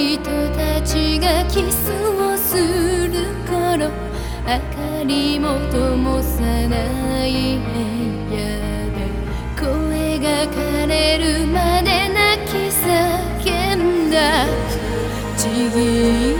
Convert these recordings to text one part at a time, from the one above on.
人たちがキスをする頃明かりも灯さない部屋で声が枯れるまで泣き叫んだ。ちぎ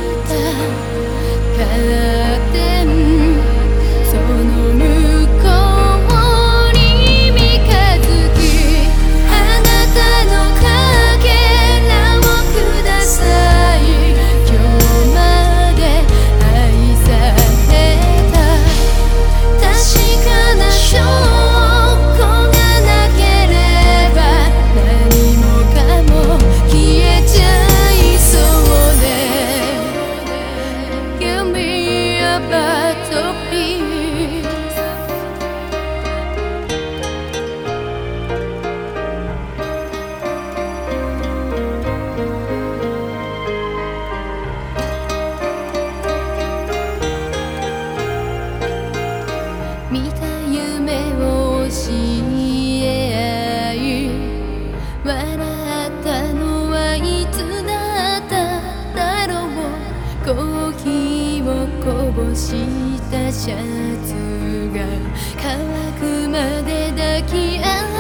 したシャツが乾くまで抱き合